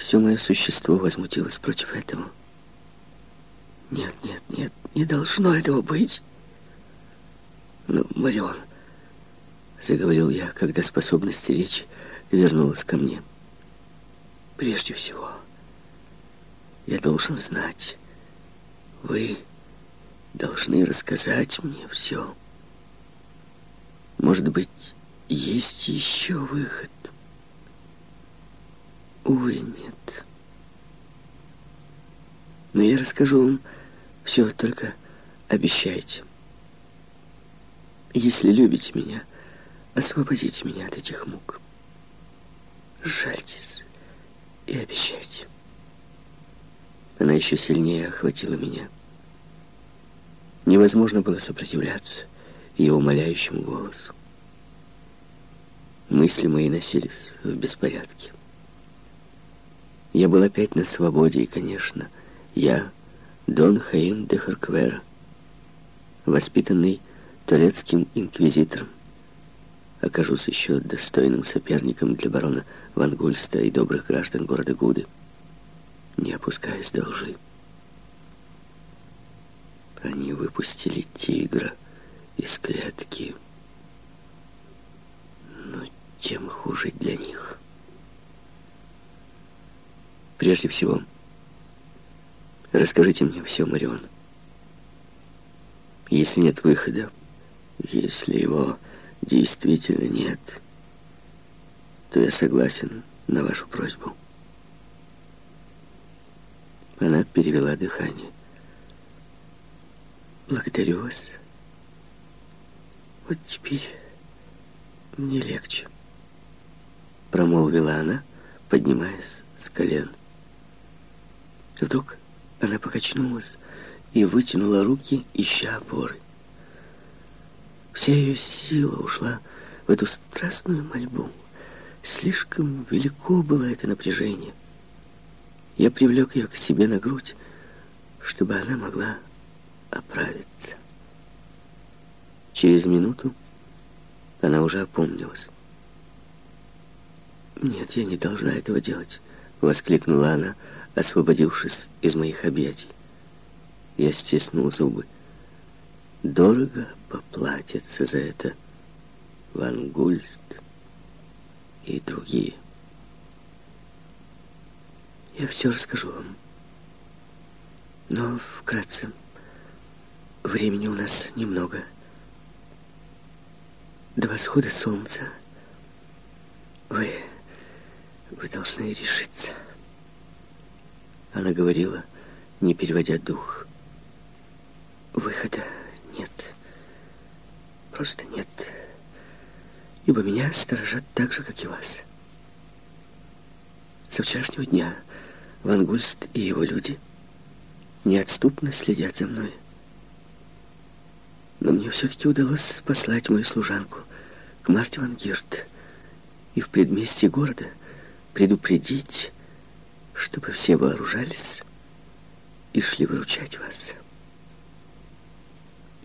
Все мое существо возмутилось против этого. Нет, нет, нет, не должно этого быть. Ну, Марион, заговорил я, когда способность речи вернулась ко мне. Прежде всего, я должен знать, вы должны рассказать мне все. Может быть, есть еще выход? Увы, нет. Но я расскажу вам все, только обещайте. Если любите меня, освободите меня от этих мук. Жальтесь и обещайте. Она еще сильнее охватила меня. Невозможно было сопротивляться ее умоляющему голосу. Мысли мои носились в беспорядке. Я был опять на свободе, и, конечно, я, Дон Хаим де Харквера, воспитанный турецким инквизитором, окажусь еще достойным соперником для барона Вангульста и добрых граждан города Гуды, не опускаясь до лжи. Они выпустили тигра из клетки, но тем хуже для них. Прежде всего, расскажите мне все, Марион. Если нет выхода, если его действительно нет, то я согласен на вашу просьбу. Она перевела дыхание. Благодарю вас. Вот теперь мне легче. Промолвила она, поднимаясь с колен. Вдруг она покачнулась и вытянула руки, ища опоры. Вся ее сила ушла в эту страстную мольбу. Слишком велико было это напряжение. Я привлек ее к себе на грудь, чтобы она могла оправиться. Через минуту она уже опомнилась. «Нет, я не должна этого делать», — воскликнула она, освободившись из моих объятий. Я стиснул зубы. Дорого поплатятся за это Ван Гульст и другие. Я все расскажу вам. Но вкратце, времени у нас немного. До восхода солнца вы, вы должны решиться. Она говорила, не переводя дух. Выхода нет. Просто нет. Ибо меня сторожат так же, как и вас. Со вчерашнего дня Ван Гульст и его люди неотступно следят за мной. Но мне все-таки удалось послать мою служанку к Марте Ван Гирт и в предместье города предупредить, чтобы все вооружались и шли выручать вас.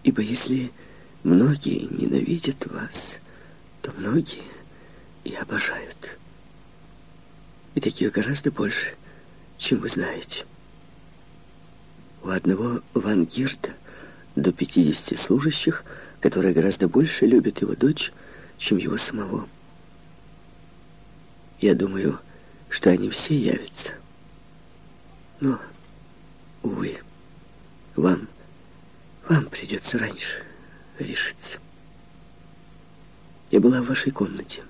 Ибо если многие ненавидят вас, то многие и обожают. И таких гораздо больше, чем вы знаете. У одного Вангирта до 50 служащих, которые гораздо больше любят его дочь, чем его самого. Я думаю, что они все явятся. Но, увы, вам, вам придется раньше решиться. Я была в вашей комнате.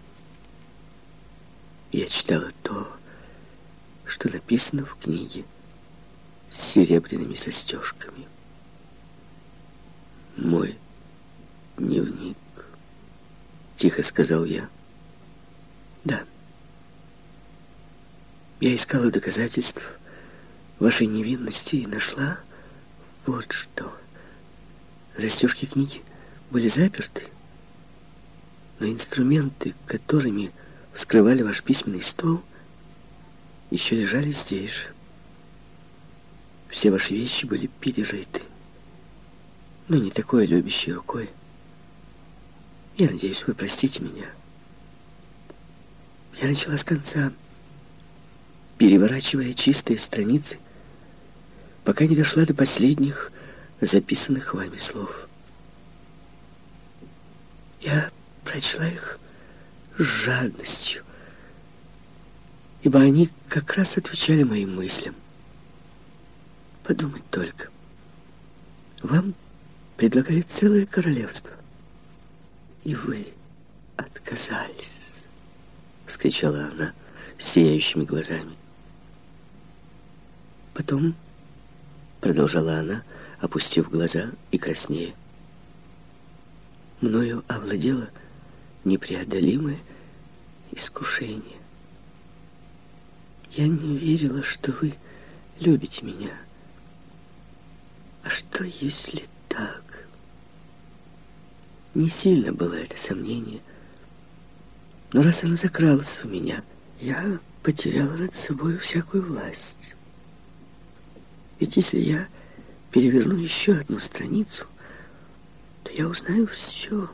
Я читала то, что написано в книге с серебряными застежками. Мой дневник, тихо сказал я. Да. Я искала доказательств вашей невинности и нашла вот что. Застежки книги были заперты, но инструменты, которыми вскрывали ваш письменный стол, еще лежали здесь же. Все ваши вещи были перерыты, но не такой любящей рукой. Я надеюсь, вы простите меня. Я начала с конца. Переворачивая чистые страницы, пока не дошла до последних записанных вами слов. Я прочла их с жадностью, ибо они как раз отвечали моим мыслям. Подумать только. Вам предлагали целое королевство, и вы отказались, — вскричала она сияющими глазами. Потом, продолжала она, опустив глаза и краснея, мною овладело непреодолимое искушение. Я не верила, что вы любите меня. А что, если так? Не сильно было это сомнение, но раз оно закралось в меня, я потеряла над собой всякую власть. Ведь если я переверну еще одну страницу, то я узнаю все.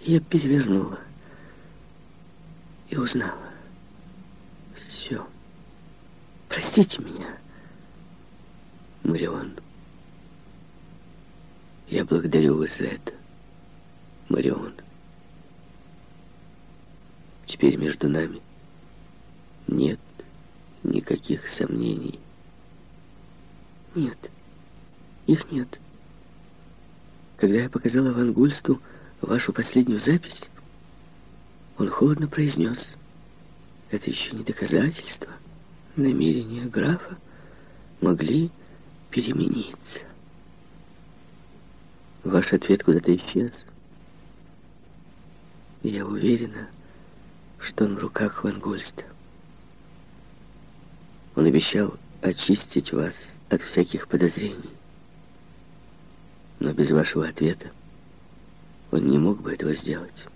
Я перевернула и узнала все. Простите меня, Марион. Я благодарю вас за это, Марион. Теперь между нами нет никаких сомнений. Нет, их нет. Когда я показала Ван Гульсту вашу последнюю запись, он холодно произнес, это еще не доказательство. Намерения графа могли перемениться. Ваш ответ куда-то исчез. Я уверена, что он в руках Ван Гульста. Он обещал очистить вас от всяких подозрений. Но без вашего ответа он не мог бы этого сделать.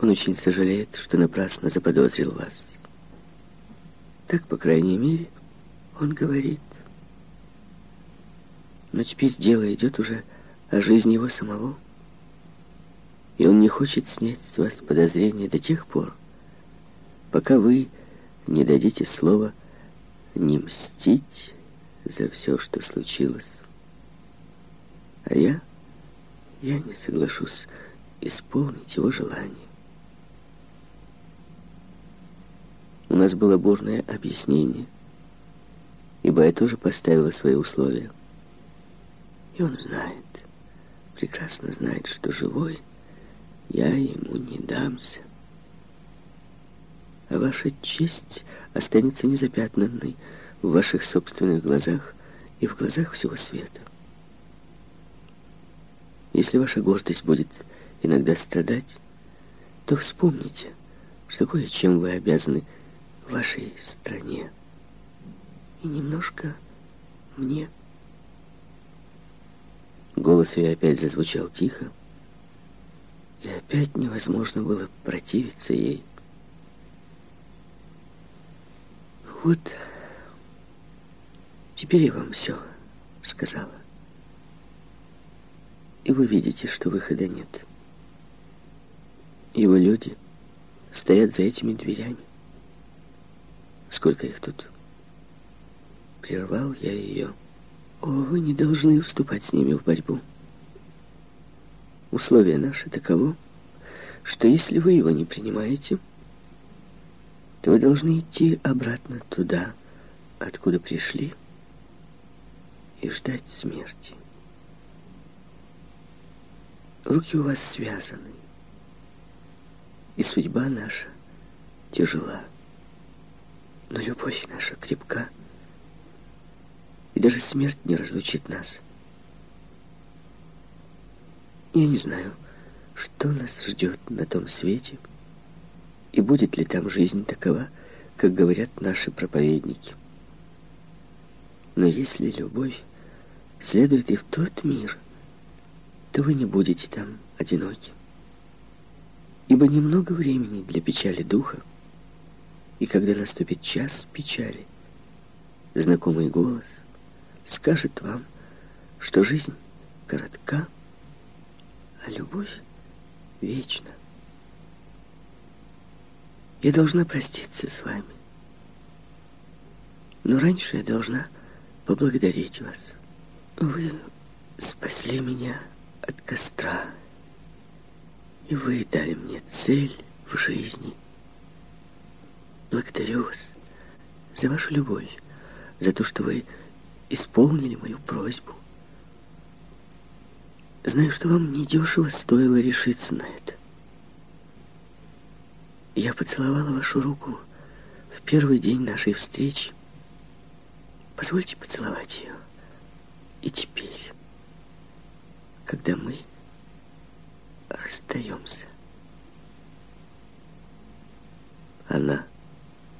Он очень сожалеет, что напрасно заподозрил вас. Так, по крайней мере, он говорит. Но теперь дело идет уже о жизни его самого. И он не хочет снять с вас подозрения до тех пор, пока вы не дадите слова не мстить за все, что случилось. А я, я не соглашусь исполнить его желание. У нас было бурное объяснение, ибо я тоже поставила свои условия. И он знает, прекрасно знает, что живой я ему не дамся. Ваша честь останется незапятнанной в ваших собственных глазах и в глазах всего света. Если ваша гордость будет иногда страдать, то вспомните, что кое-чем вы обязаны вашей стране и немножко мне. Голос ее опять зазвучал тихо, и опять невозможно было противиться ей. Вот, теперь я вам все сказала. И вы видите, что выхода нет. Его люди стоят за этими дверями. Сколько их тут? Прервал я ее. О, вы не должны вступать с ними в борьбу. Условие наше таково, что если вы его не принимаете, то вы должны идти обратно туда, откуда пришли, и ждать смерти. Руки у вас связаны, и судьба наша тяжела. Но любовь наша крепка, и даже смерть не разлучит нас. Я не знаю, что нас ждет на том свете, и будет ли там жизнь такова, как говорят наши проповедники. Но если любовь следует и в тот мир, то вы не будете там одиноки. Ибо немного времени для печали духа, и когда наступит час печали, знакомый голос скажет вам, что жизнь коротка, а любовь вечна. Я должна проститься с вами. Но раньше я должна поблагодарить вас. Вы спасли меня от костра, и вы дали мне цель в жизни. Благодарю вас за вашу любовь, за то, что вы исполнили мою просьбу. Знаю, что вам недешево стоило решиться на это. Я поцеловала вашу руку в первый день нашей встречи. Позвольте поцеловать ее. И теперь, когда мы расстаемся. Она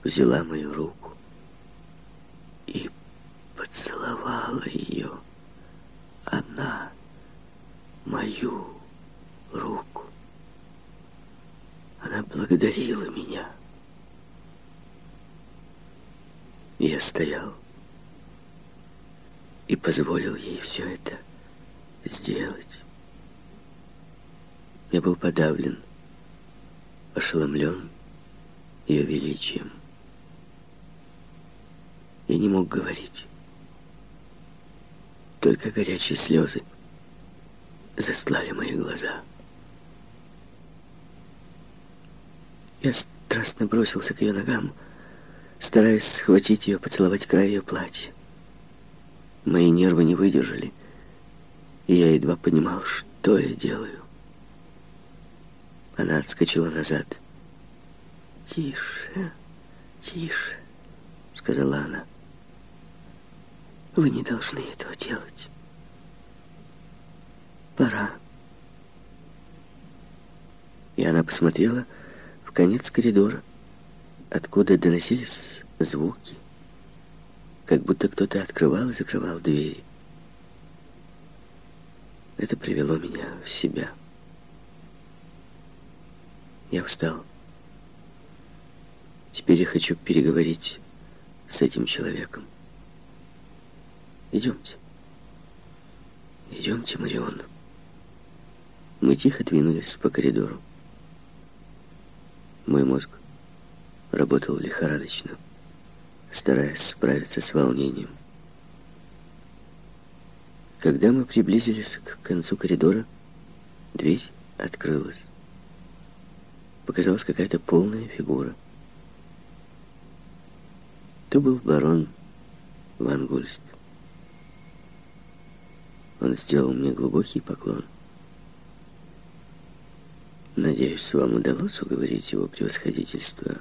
взяла мою руку и поцеловала ее. Она мою руку. Она благодарила меня. Я стоял и позволил ей все это сделать. Я был подавлен, ошеломлен ее величием. Я не мог говорить. Только горячие слезы застлали мои глаза. Я страстно бросился к ее ногам, стараясь схватить ее, поцеловать край ее платья. Мои нервы не выдержали, и я едва понимал, что я делаю. Она отскочила назад. «Тише, тише», — сказала она. «Вы не должны этого делать. Пора». И она посмотрела конец коридора, откуда доносились звуки, как будто кто-то открывал и закрывал двери. Это привело меня в себя. Я встал. Теперь я хочу переговорить с этим человеком. Идемте. Идемте, Марион. Мы тихо двинулись по коридору. Мой мозг работал лихорадочно, стараясь справиться с волнением. Когда мы приблизились к концу коридора, дверь открылась показалась какая-то полная фигура. То был барон Ван Гульст. Он сделал мне глубокий поклон. Надеюсь, вам удалось уговорить его превосходительство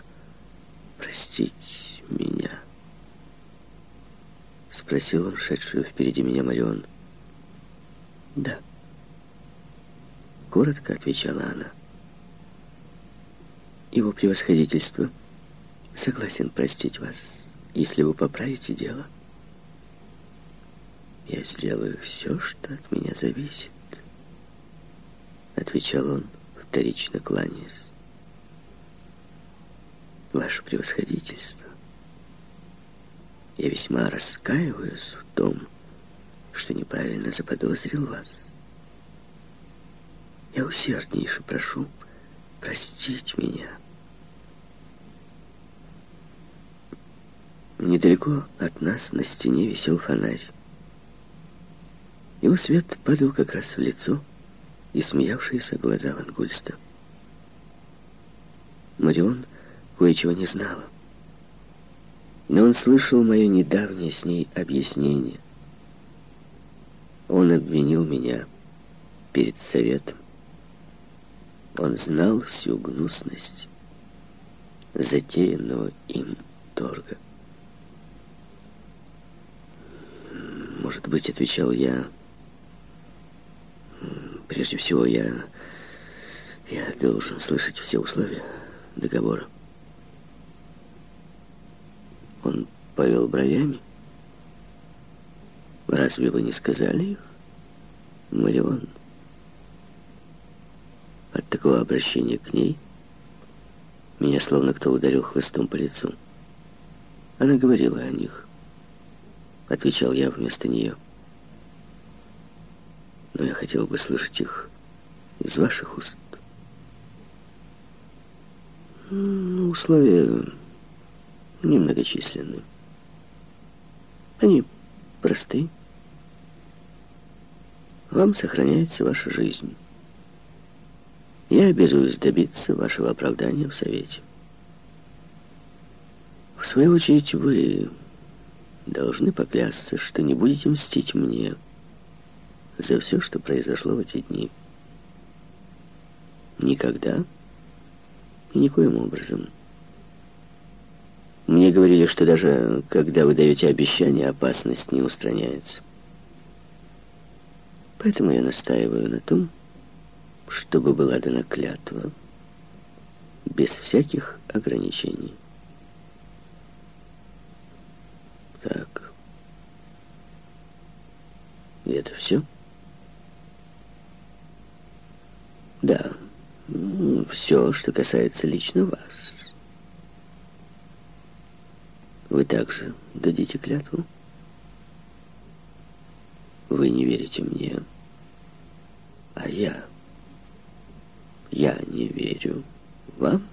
простить меня. Спросил он, шедшую впереди меня Марион. Да. Коротко отвечала она. Его превосходительство согласен простить вас, если вы поправите дело. Я сделаю все, что от меня зависит, отвечал он, вторично кланяясь. Ваше превосходительство, я весьма раскаиваюсь в том, что неправильно заподозрил вас. Я усерднейше прошу простить меня. Недалеко от нас на стене висел фонарь. Его свет падал как раз в лицо и смеявшиеся глаза Вангульста. Марион кое-чего не знала. Но он слышал мое недавнее с ней объяснение. Он обвинил меня перед советом. Он знал всю гнусность затеянного им торга. Может быть, отвечал я, прежде всего я, я должен слышать все условия договора. Он повел бровями. Разве вы не сказали их, Марион? От такого обращения к ней меня словно кто ударил хлыстом по лицу. Она говорила о них. Отвечал я вместо нее. Но я хотел бы слышать их из ваших уст. Ну, условия немногочисленны. Они просты. Вам сохраняется ваша жизнь. Я обязуюсь добиться вашего оправдания в Совете. В свою очередь, вы должны поклясться, что не будете мстить мне за все, что произошло в эти дни. Никогда и никоим образом. Мне говорили, что даже когда вы даете обещание, опасность не устраняется. Поэтому я настаиваю на том, чтобы была дана клятва без всяких ограничений. Так. И это все? Да. Все, что касается лично вас. Вы также дадите клятву? Вы не верите мне, а я... Я не верю вам.